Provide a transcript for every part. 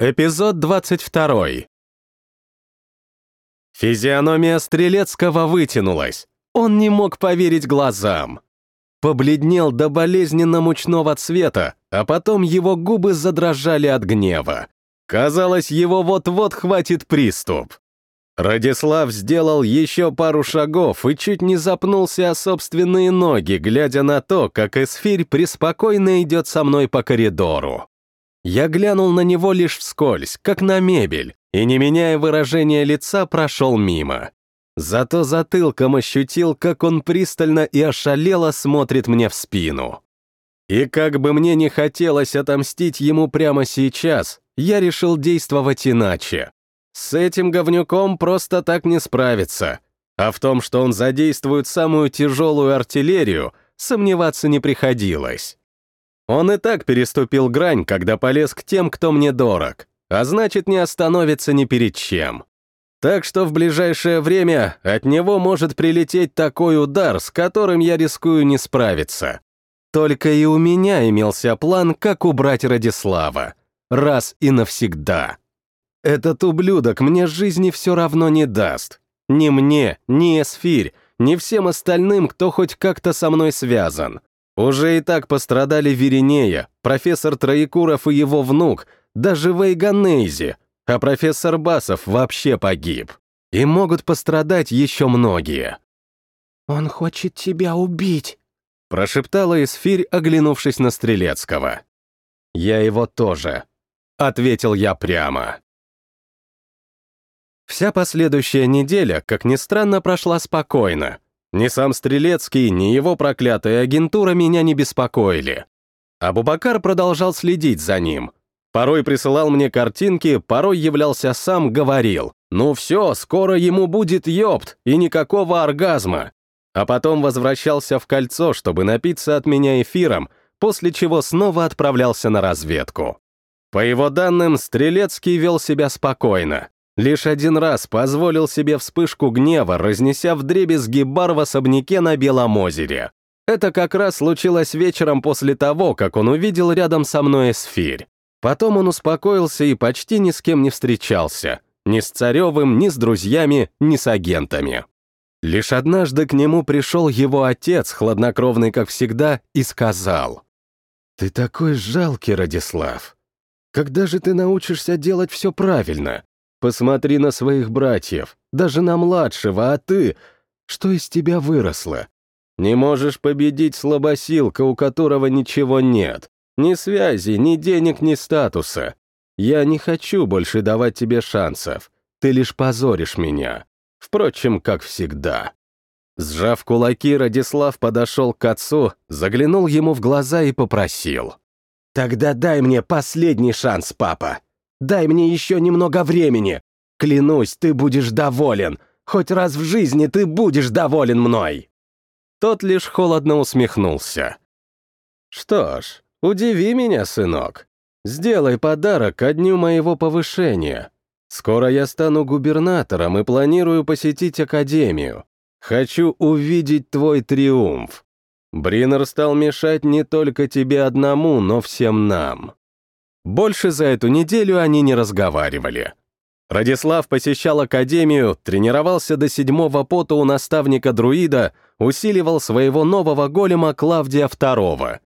Эпизод 22. Физиономия Стрелецкого вытянулась. Он не мог поверить глазам. Побледнел до болезненно-мучного цвета, а потом его губы задрожали от гнева. Казалось, его вот-вот хватит приступ. Радислав сделал еще пару шагов и чуть не запнулся о собственные ноги, глядя на то, как эсфирь преспокойно идет со мной по коридору. Я глянул на него лишь вскользь, как на мебель, и, не меняя выражения лица, прошел мимо. Зато затылком ощутил, как он пристально и ошалело смотрит мне в спину. И как бы мне не хотелось отомстить ему прямо сейчас, я решил действовать иначе. С этим говнюком просто так не справиться. А в том, что он задействует самую тяжелую артиллерию, сомневаться не приходилось. Он и так переступил грань, когда полез к тем, кто мне дорог, а значит, не остановится ни перед чем. Так что в ближайшее время от него может прилететь такой удар, с которым я рискую не справиться. Только и у меня имелся план, как убрать Радислава. Раз и навсегда. Этот ублюдок мне жизни все равно не даст. Ни мне, ни Эсфирь, ни всем остальным, кто хоть как-то со мной связан. Уже и так пострадали Веринея, профессор Троекуров и его внук, даже Вейганейзи, а профессор Басов вообще погиб. И могут пострадать еще многие. «Он хочет тебя убить», — прошептала Эсфирь, оглянувшись на Стрелецкого. «Я его тоже», — ответил я прямо. Вся последующая неделя, как ни странно, прошла спокойно. Ни сам Стрелецкий, ни его проклятая агентура меня не беспокоили. Абубакар продолжал следить за ним. Порой присылал мне картинки, порой являлся сам, говорил. «Ну все, скоро ему будет ёпт, и никакого оргазма». А потом возвращался в кольцо, чтобы напиться от меня эфиром, после чего снова отправлялся на разведку. По его данным, Стрелецкий вел себя спокойно. Лишь один раз позволил себе вспышку гнева, разнеся вдребезги бар в особняке на Белом озере. Это как раз случилось вечером после того, как он увидел рядом со мной эсфирь. Потом он успокоился и почти ни с кем не встречался. Ни с Царевым, ни с друзьями, ни с агентами. Лишь однажды к нему пришел его отец, хладнокровный как всегда, и сказал. «Ты такой жалкий, Радислав. Когда же ты научишься делать все правильно? Посмотри на своих братьев, даже на младшего, а ты... Что из тебя выросло? Не можешь победить слабосилка, у которого ничего нет. Ни связи, ни денег, ни статуса. Я не хочу больше давать тебе шансов. Ты лишь позоришь меня. Впрочем, как всегда. Сжав кулаки, Радислав подошел к отцу, заглянул ему в глаза и попросил. «Тогда дай мне последний шанс, папа. Дай мне еще немного времени. Клянусь, ты будешь доволен. Хоть раз в жизни ты будешь доволен мной!» Тот лишь холодно усмехнулся. «Что ж, удиви меня, сынок. Сделай подарок ко дню моего повышения. Скоро я стану губернатором и планирую посетить академию. Хочу увидеть твой триумф. Бринер стал мешать не только тебе одному, но всем нам. Больше за эту неделю они не разговаривали. Радислав посещал академию, тренировался до седьмого пота у наставника-друида, усиливал своего нового голема Клавдия II.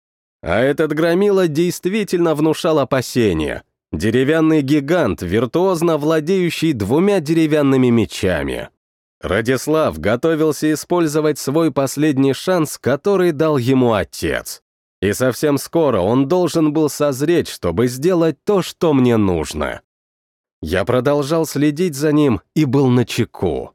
А этот громила действительно внушал опасения. Деревянный гигант, виртуозно владеющий двумя деревянными мечами. Радислав готовился использовать свой последний шанс, который дал ему отец. И совсем скоро он должен был созреть, чтобы сделать то, что мне нужно. Я продолжал следить за ним и был на чеку.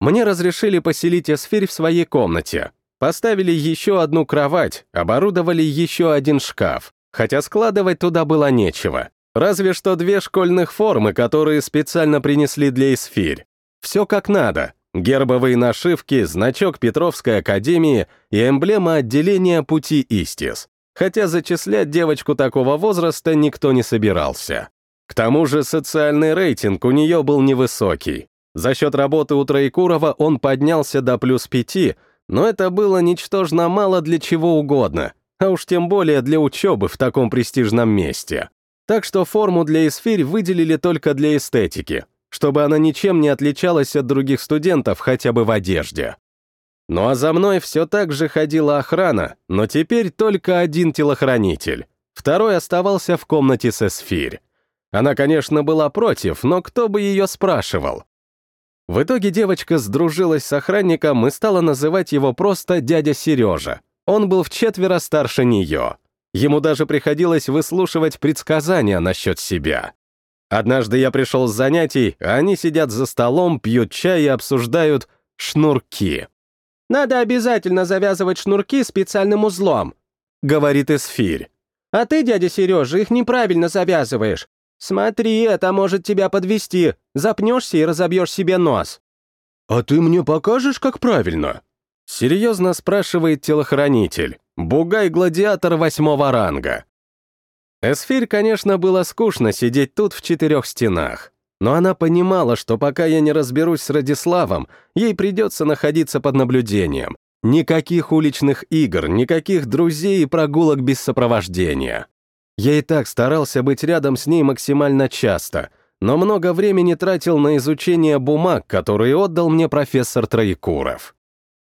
Мне разрешили поселить Эсфирь в своей комнате. Поставили еще одну кровать, оборудовали еще один шкаф, хотя складывать туда было нечего. Разве что две школьных формы, которые специально принесли для Эсфирь. Все как надо, Гербовые нашивки, значок Петровской академии и эмблема отделения пути Истис. Хотя зачислять девочку такого возраста никто не собирался. К тому же социальный рейтинг у нее был невысокий. За счет работы у Троекурова он поднялся до плюс пяти, но это было ничтожно мало для чего угодно, а уж тем более для учебы в таком престижном месте. Так что форму для эсфирь выделили только для эстетики, чтобы она ничем не отличалась от других студентов хотя бы в одежде. Ну а за мной все так же ходила охрана, но теперь только один телохранитель. Второй оставался в комнате с эсфирь. Она, конечно, была против, но кто бы ее спрашивал? В итоге девочка сдружилась с охранником и стала называть его просто дядя Сережа. Он был в четверо старше нее. Ему даже приходилось выслушивать предсказания насчет себя. Однажды я пришел с занятий, а они сидят за столом, пьют чай и обсуждают шнурки. «Надо обязательно завязывать шнурки специальным узлом», — говорит Эсфирь. «А ты, дядя Сережа, их неправильно завязываешь. Смотри, это может тебя подвести. Запнешься и разобьешь себе нос». «А ты мне покажешь, как правильно?» Серьезно спрашивает телохранитель. Бугай-гладиатор восьмого ранга. Эсфирь, конечно, было скучно сидеть тут в четырех стенах. Но она понимала, что пока я не разберусь с Радиславом, ей придется находиться под наблюдением. Никаких уличных игр, никаких друзей и прогулок без сопровождения. Я и так старался быть рядом с ней максимально часто, но много времени тратил на изучение бумаг, которые отдал мне профессор Троекуров.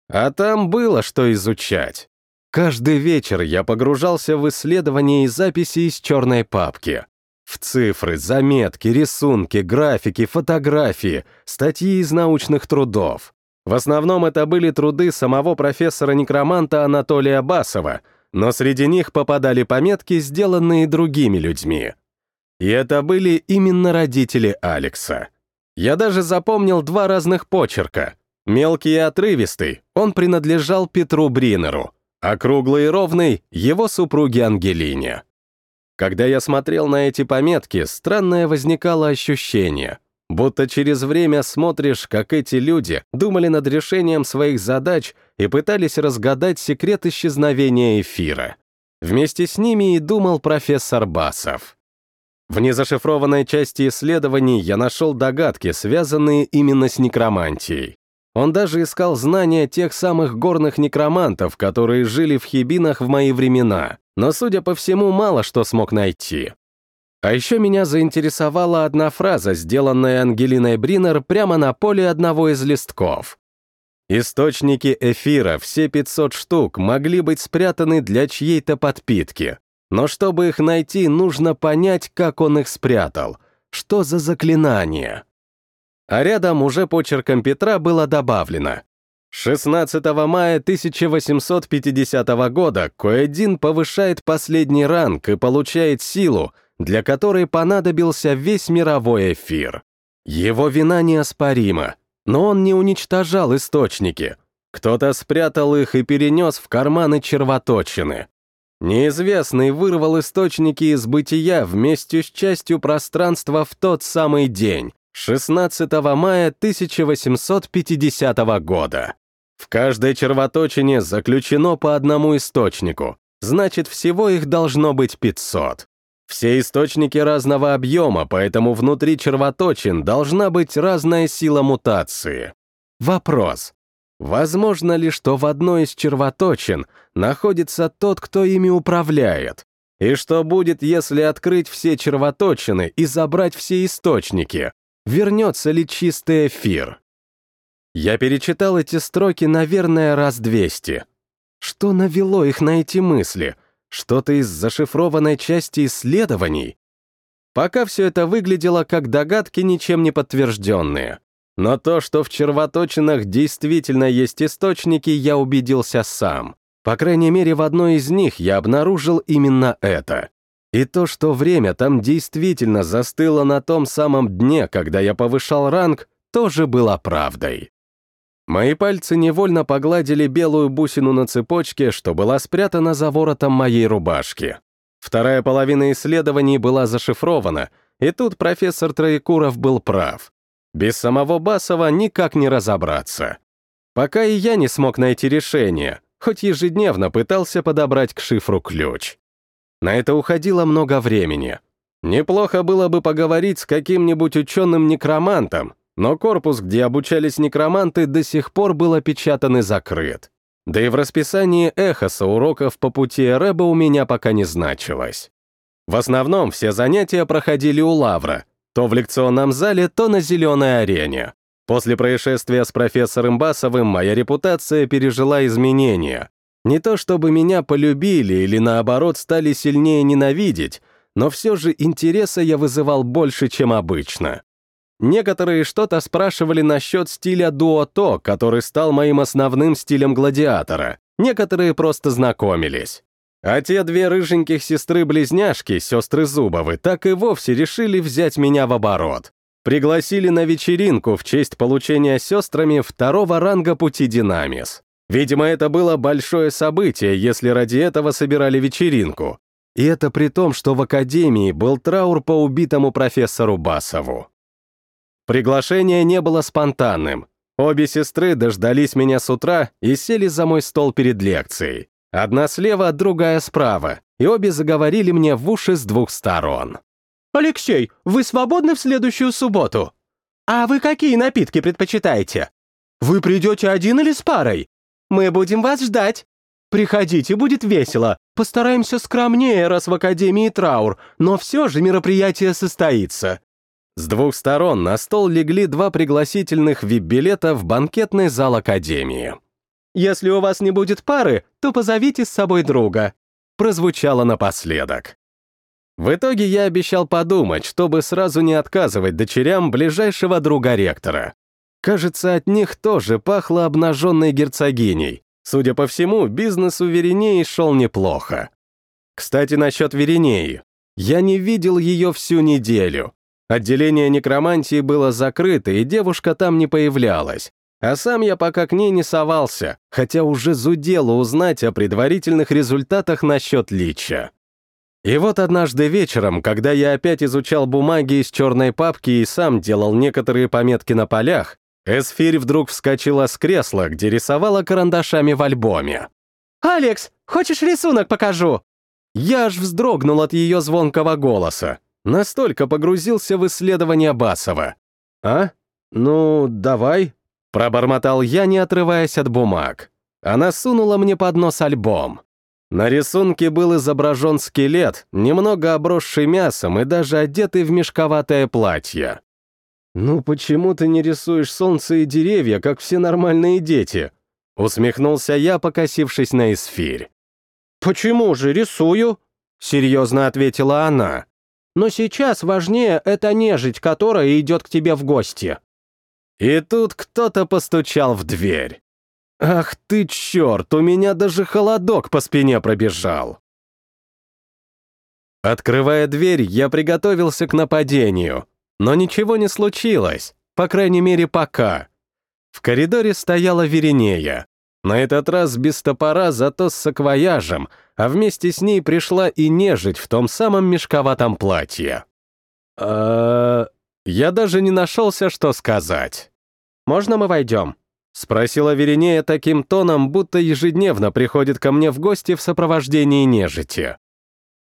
А там было что изучать. Каждый вечер я погружался в исследования и записи из черной папки. В цифры, заметки, рисунки, графики, фотографии, статьи из научных трудов. В основном это были труды самого профессора-некроманта Анатолия Басова, но среди них попадали пометки, сделанные другими людьми. И это были именно родители Алекса. Я даже запомнил два разных почерка. Мелкий и отрывистый, он принадлежал Петру Бринеру, а круглый и ровный — его супруге Ангелине. Когда я смотрел на эти пометки, странное возникало ощущение, будто через время смотришь, как эти люди думали над решением своих задач и пытались разгадать секрет исчезновения эфира. Вместе с ними и думал профессор Басов. В незашифрованной части исследований я нашел догадки, связанные именно с некромантией. Он даже искал знания тех самых горных некромантов, которые жили в Хибинах в мои времена но, судя по всему, мало что смог найти. А еще меня заинтересовала одна фраза, сделанная Ангелиной Бринер прямо на поле одного из листков. Источники эфира, все 500 штук, могли быть спрятаны для чьей-то подпитки. Но чтобы их найти, нужно понять, как он их спрятал. Что за заклинание? А рядом уже почерком Петра было добавлено 16 мая 1850 года Коэдин повышает последний ранг и получает силу, для которой понадобился весь мировой эфир. Его вина неоспорима, но он не уничтожал источники. Кто-то спрятал их и перенес в карманы червоточины. Неизвестный вырвал источники из бытия вместе с частью пространства в тот самый день, 16 мая 1850 года. В каждой червоточине заключено по одному источнику, значит, всего их должно быть 500. Все источники разного объема, поэтому внутри червоточин должна быть разная сила мутации. Вопрос. Возможно ли, что в одной из червоточин находится тот, кто ими управляет? И что будет, если открыть все червоточины и забрать все источники? Вернется ли чистый эфир? Я перечитал эти строки, наверное, раз двести. Что навело их на эти мысли? Что-то из зашифрованной части исследований? Пока все это выглядело как догадки, ничем не подтвержденные. Но то, что в червоточинах действительно есть источники, я убедился сам. По крайней мере, в одной из них я обнаружил именно это. И то, что время там действительно застыло на том самом дне, когда я повышал ранг, тоже было правдой. Мои пальцы невольно погладили белую бусину на цепочке, что была спрятана за воротом моей рубашки. Вторая половина исследований была зашифрована, и тут профессор Троекуров был прав. Без самого Басова никак не разобраться. Пока и я не смог найти решение, хоть ежедневно пытался подобрать к шифру ключ. На это уходило много времени. Неплохо было бы поговорить с каким-нибудь ученым-некромантом, но корпус, где обучались некроманты, до сих пор был опечатан и закрыт. Да и в расписании эхоса уроков по пути Эреба у меня пока не значилось. В основном все занятия проходили у Лавра, то в лекционном зале, то на зеленой арене. После происшествия с профессором Басовым моя репутация пережила изменения. Не то чтобы меня полюбили или наоборот стали сильнее ненавидеть, но все же интереса я вызывал больше, чем обычно. Некоторые что-то спрашивали насчет стиля дуото, который стал моим основным стилем гладиатора. Некоторые просто знакомились. А те две рыженьких сестры-близняшки, сестры Зубовы, так и вовсе решили взять меня в оборот. Пригласили на вечеринку в честь получения сестрами второго ранга пути Динамис. Видимо, это было большое событие, если ради этого собирали вечеринку. И это при том, что в академии был траур по убитому профессору Басову. Приглашение не было спонтанным. Обе сестры дождались меня с утра и сели за мой стол перед лекцией. Одна слева, другая справа, и обе заговорили мне в уши с двух сторон. «Алексей, вы свободны в следующую субботу? А вы какие напитки предпочитаете? Вы придете один или с парой? Мы будем вас ждать. Приходите, будет весело. Постараемся скромнее, раз в Академии траур, но все же мероприятие состоится. С двух сторон на стол легли два пригласительных вип-билета в банкетный зал Академии. «Если у вас не будет пары, то позовите с собой друга», прозвучало напоследок. В итоге я обещал подумать, чтобы сразу не отказывать дочерям ближайшего друга ректора. Кажется, от них тоже пахло обнаженной герцогиней. Судя по всему, бизнес у Веринеи шел неплохо. Кстати, насчет Веринеи. Я не видел ее всю неделю. Отделение некромантии было закрыто, и девушка там не появлялась. А сам я пока к ней не совался, хотя уже зудело узнать о предварительных результатах насчет лича. И вот однажды вечером, когда я опять изучал бумаги из черной папки и сам делал некоторые пометки на полях, Эсфирь вдруг вскочила с кресла, где рисовала карандашами в альбоме. «Алекс, хочешь рисунок покажу?» Я аж вздрогнул от ее звонкого голоса. Настолько погрузился в исследование Басова. «А? Ну, давай», — пробормотал я, не отрываясь от бумаг. Она сунула мне под нос альбом. На рисунке был изображен скелет, немного обросший мясом и даже одетый в мешковатое платье. «Ну почему ты не рисуешь солнце и деревья, как все нормальные дети?» Усмехнулся я, покосившись на эсфирь. «Почему же рисую?» — серьезно ответила она. Но сейчас важнее эта нежить, которая идет к тебе в гости». И тут кто-то постучал в дверь. «Ах ты черт, у меня даже холодок по спине пробежал». Открывая дверь, я приготовился к нападению, но ничего не случилось, по крайней мере, пока. В коридоре стояла Веринея. На этот раз без топора, зато с саквояжем, а вместе с ней пришла и нежить в том самом мешковатом платье. э Я даже не нашелся, что сказать. «Можно мы войдем?» — спросила Веринея таким тоном, будто ежедневно приходит ко мне в гости в сопровождении нежити.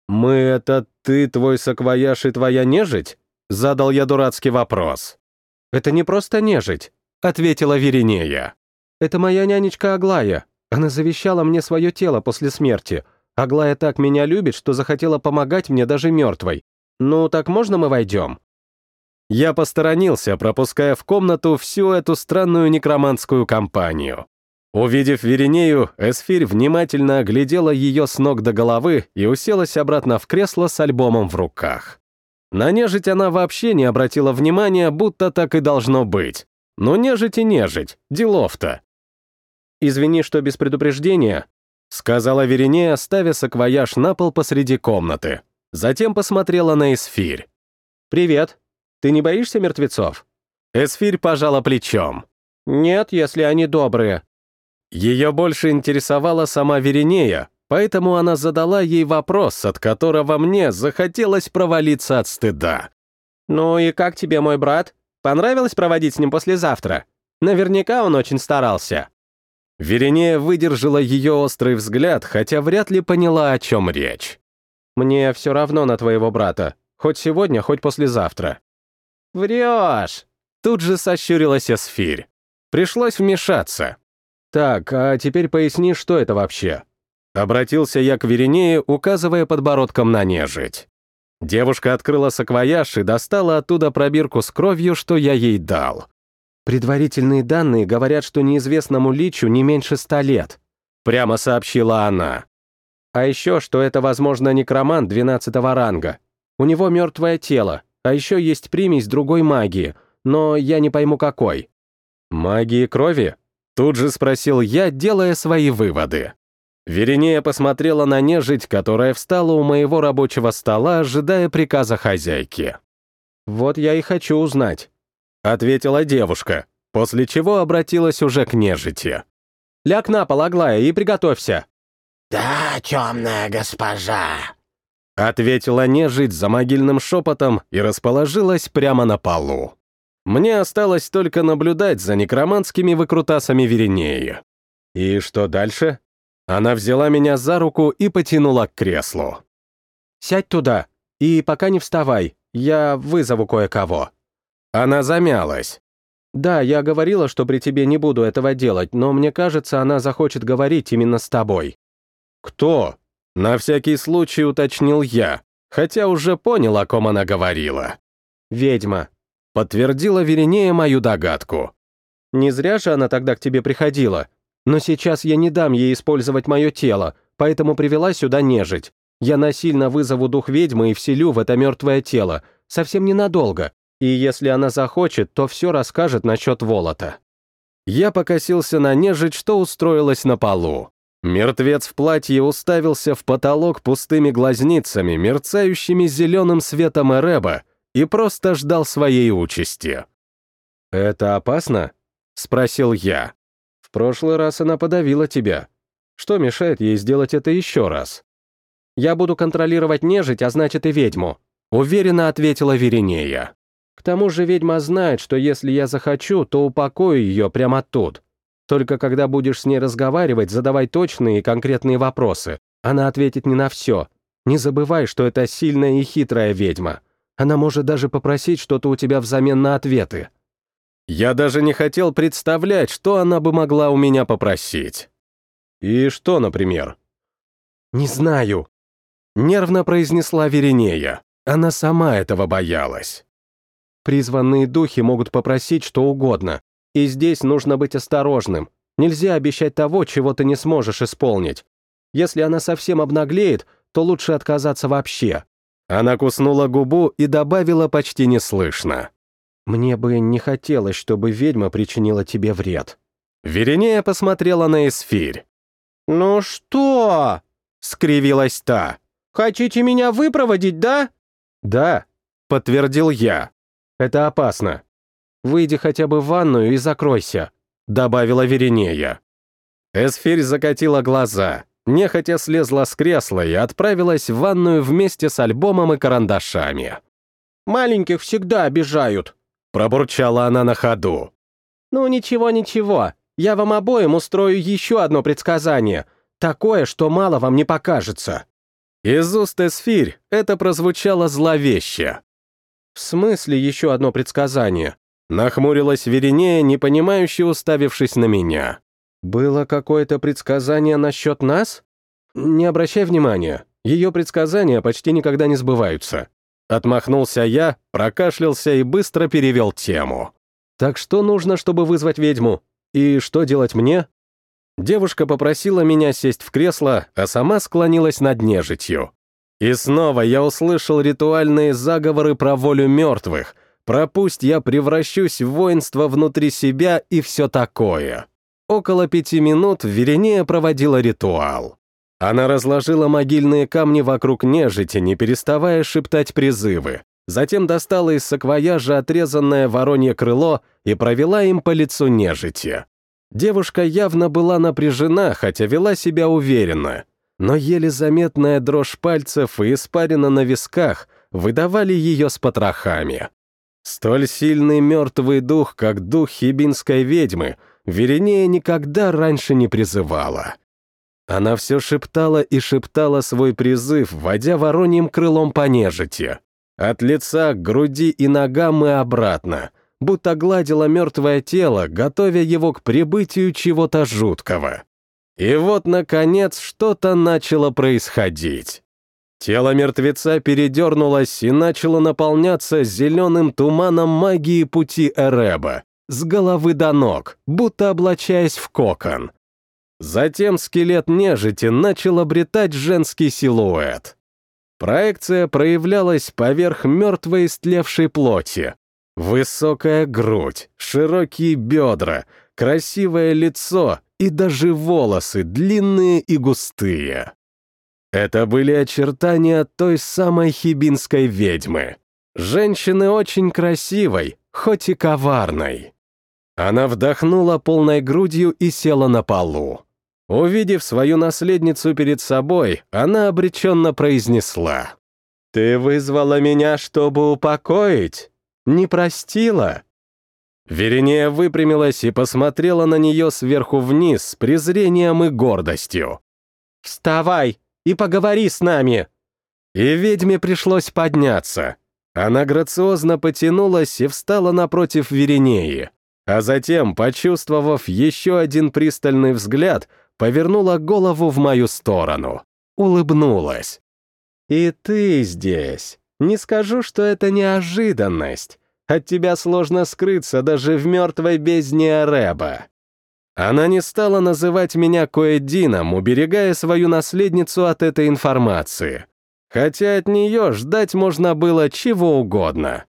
«Мы — это ты, твой саквояж и твоя нежить?» — задал я дурацкий вопрос. «Это не просто нежить», — ответила Веринея. Это моя нянечка Аглая. Она завещала мне свое тело после смерти. Аглая так меня любит, что захотела помогать мне даже мертвой. Ну, так можно мы войдем?» Я посторонился, пропуская в комнату всю эту странную некроманскую компанию. Увидев Веринею, Эсфирь внимательно оглядела ее с ног до головы и уселась обратно в кресло с альбомом в руках. На нежить она вообще не обратила внимания, будто так и должно быть. Но нежить и нежить, делов-то. «Извини, что без предупреждения», — сказала Веринея, ставя саквояж на пол посреди комнаты. Затем посмотрела на Эсфирь. «Привет. Ты не боишься мертвецов?» Эсфирь пожала плечом. «Нет, если они добрые». Ее больше интересовала сама Веринея, поэтому она задала ей вопрос, от которого мне захотелось провалиться от стыда. «Ну и как тебе мой брат? Понравилось проводить с ним послезавтра? Наверняка он очень старался». Веринея выдержала ее острый взгляд, хотя вряд ли поняла, о чем речь. «Мне все равно на твоего брата. Хоть сегодня, хоть послезавтра». «Врешь!» Тут же сощурилась Эсфирь. Пришлось вмешаться. «Так, а теперь поясни, что это вообще?» Обратился я к Веринее, указывая подбородком на нежить. Девушка открыла саквояж и достала оттуда пробирку с кровью, что я ей дал. «Предварительные данные говорят, что неизвестному личу не меньше ста лет», — прямо сообщила она. «А еще, что это, возможно, некромант 12 ранга. У него мертвое тело, а еще есть примесь другой магии, но я не пойму какой». «Магии крови?» Тут же спросил я, делая свои выводы. Веринея посмотрела на нежить, которая встала у моего рабочего стола, ожидая приказа хозяйки. «Вот я и хочу узнать», — ответила девушка, после чего обратилась уже к нежити. «Ляг на пол, Аглая, и приготовься». «Да, темная госпожа», — ответила нежить за могильным шепотом и расположилась прямо на полу. Мне осталось только наблюдать за некроманскими выкрутасами Веринеи. И что дальше? Она взяла меня за руку и потянула к креслу. «Сядь туда, и пока не вставай, я вызову кое-кого». Она замялась. «Да, я говорила, что при тебе не буду этого делать, но мне кажется, она захочет говорить именно с тобой». «Кто?» На всякий случай уточнил я, хотя уже понял, о ком она говорила. «Ведьма подтвердила Веринея мою догадку. «Не зря же она тогда к тебе приходила. Но сейчас я не дам ей использовать мое тело, поэтому привела сюда нежить. Я насильно вызову дух ведьмы и вселю в это мертвое тело, совсем ненадолго. И если она захочет, то все расскажет насчет Волота». Я покосился на нежить, что устроилась на полу. Мертвец в платье уставился в потолок пустыми глазницами, мерцающими зеленым светом Эреба, и просто ждал своей участи. «Это опасно?» — спросил я. «В прошлый раз она подавила тебя. Что мешает ей сделать это еще раз?» «Я буду контролировать нежить, а значит и ведьму», — уверенно ответила Веринея. «К тому же ведьма знает, что если я захочу, то упокою ее прямо тут. Только когда будешь с ней разговаривать, задавай точные и конкретные вопросы. Она ответит не на все. Не забывай, что это сильная и хитрая ведьма. Она может даже попросить что-то у тебя взамен на ответы. Я даже не хотел представлять, что она бы могла у меня попросить. И что, например? «Не знаю», — нервно произнесла Веринея. Она сама этого боялась. Призванные духи могут попросить что угодно, и здесь нужно быть осторожным. Нельзя обещать того, чего ты не сможешь исполнить. Если она совсем обнаглеет, то лучше отказаться вообще. Она куснула губу и добавила почти неслышно. «Мне бы не хотелось, чтобы ведьма причинила тебе вред». Веринея посмотрела на Эсфирь. «Ну что?» — скривилась та. «Хотите меня выпроводить, да?» «Да», — подтвердил я. «Это опасно. Выйди хотя бы в ванную и закройся», — добавила Веринея. Эсфирь закатила глаза нехотя слезла с кресла и отправилась в ванную вместе с альбомом и карандашами. «Маленьких всегда обижают», — пробурчала она на ходу. «Ну ничего, ничего, я вам обоим устрою еще одно предсказание, такое, что мало вам не покажется». Из уст Эсфирь это прозвучало зловеще. «В смысле еще одно предсказание?» Нахмурилась Веринея, непонимающе уставившись на меня. «Было какое-то предсказание насчет нас?» «Не обращай внимания, ее предсказания почти никогда не сбываются». Отмахнулся я, прокашлялся и быстро перевел тему. «Так что нужно, чтобы вызвать ведьму? И что делать мне?» Девушка попросила меня сесть в кресло, а сама склонилась над нежитью. И снова я услышал ритуальные заговоры про волю мертвых, про пусть я превращусь в воинство внутри себя и все такое. Около пяти минут Веринея проводила ритуал. Она разложила могильные камни вокруг нежити, не переставая шептать призывы. Затем достала из саквояжа отрезанное воронье крыло и провела им по лицу нежити. Девушка явно была напряжена, хотя вела себя уверенно. Но еле заметная дрожь пальцев и испарина на висках выдавали ее с потрохами. Столь сильный мертвый дух, как дух хибинской ведьмы, Веринея никогда раньше не призывала. Она все шептала и шептала свой призыв, водя вороньим крылом по нежити. От лица к груди и ногам и обратно, будто гладила мертвое тело, готовя его к прибытию чего-то жуткого. И вот, наконец, что-то начало происходить. Тело мертвеца передернулось и начало наполняться зеленым туманом магии пути Эреба, с головы до ног, будто облачаясь в кокон. Затем скелет нежити начал обретать женский силуэт. Проекция проявлялась поверх мертвой истлевшей плоти. Высокая грудь, широкие бедра, красивое лицо и даже волосы длинные и густые. Это были очертания той самой хибинской ведьмы. Женщины очень красивой, хоть и коварной. Она вдохнула полной грудью и села на полу. Увидев свою наследницу перед собой, она обреченно произнесла. «Ты вызвала меня, чтобы упокоить? Не простила?» Веринея выпрямилась и посмотрела на нее сверху вниз с презрением и гордостью. «Вставай и поговори с нами!» И ведьме пришлось подняться. Она грациозно потянулась и встала напротив Веринеи, а затем, почувствовав еще один пристальный взгляд, повернула голову в мою сторону, улыбнулась. «И ты здесь. Не скажу, что это неожиданность. От тебя сложно скрыться даже в мертвой бездне Ареба». Она не стала называть меня Коэдином, уберегая свою наследницу от этой информации. Хотя от нее ждать можно было чего угодно.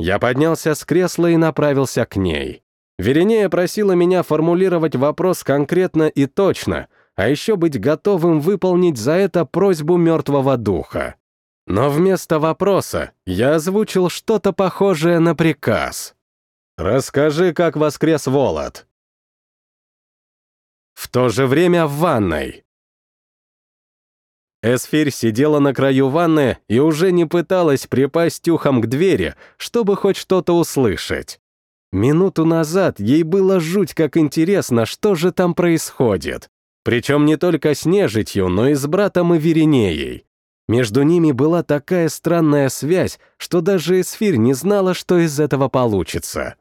Я поднялся с кресла и направился к ней. Веринея просила меня формулировать вопрос конкретно и точно, а еще быть готовым выполнить за это просьбу мертвого духа. Но вместо вопроса я озвучил что-то похожее на приказ. «Расскажи, как воскрес Волод». В то же время в ванной. Эсфирь сидела на краю ванны и уже не пыталась припасть ухом к двери, чтобы хоть что-то услышать. Минуту назад ей было жуть как интересно, что же там происходит. Причем не только с нежитью, но и с братом и Веринеей. Между ними была такая странная связь, что даже Эсфирь не знала, что из этого получится.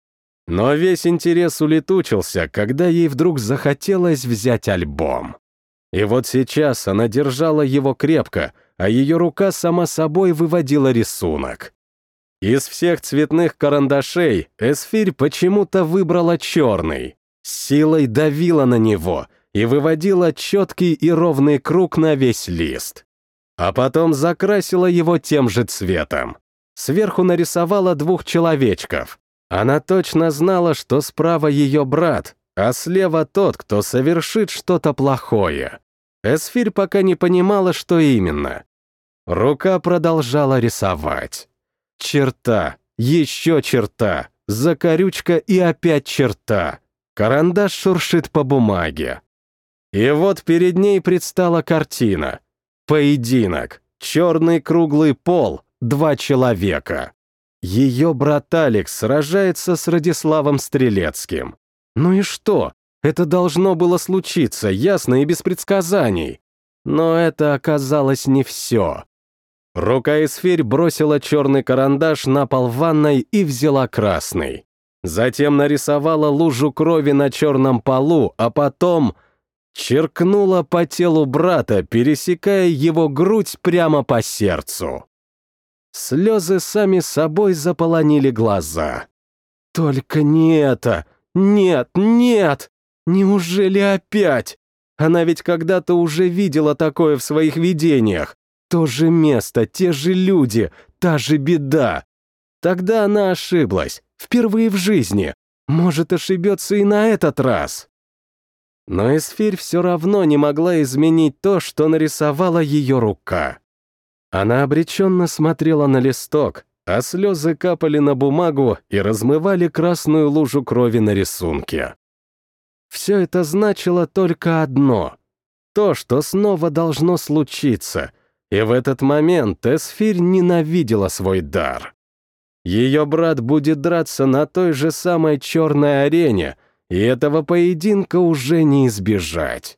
Но весь интерес улетучился, когда ей вдруг захотелось взять альбом. И вот сейчас она держала его крепко, а ее рука сама собой выводила рисунок. Из всех цветных карандашей Эсфирь почему-то выбрала черный. С силой давила на него и выводила четкий и ровный круг на весь лист. А потом закрасила его тем же цветом. Сверху нарисовала двух человечков. Она точно знала, что справа ее брат, а слева тот, кто совершит что-то плохое. Эсфирь пока не понимала, что именно. Рука продолжала рисовать. Черта, еще черта, закорючка и опять черта. Карандаш шуршит по бумаге. И вот перед ней предстала картина. Поединок. Черный круглый пол. Два человека. Ее брат Алекс сражается с Радиславом Стрелецким. Ну и что? Это должно было случиться, ясно и без предсказаний. Но это оказалось не все. Рука Эсфирь бросила черный карандаш на пол ванной и взяла красный. Затем нарисовала лужу крови на черном полу, а потом черкнула по телу брата, пересекая его грудь прямо по сердцу. Слезы сами собой заполонили глаза. «Только не это! Нет, нет! Неужели опять? Она ведь когда-то уже видела такое в своих видениях. То же место, те же люди, та же беда. Тогда она ошиблась, впервые в жизни. Может, ошибется и на этот раз. Но Эсфирь все равно не могла изменить то, что нарисовала ее рука. Она обреченно смотрела на листок, а слезы капали на бумагу и размывали красную лужу крови на рисунке. Все это значило только одно — то, что снова должно случиться — и в этот момент Эсфирь ненавидела свой дар. Ее брат будет драться на той же самой черной арене, и этого поединка уже не избежать.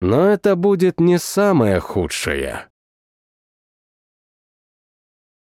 Но это будет не самое худшее.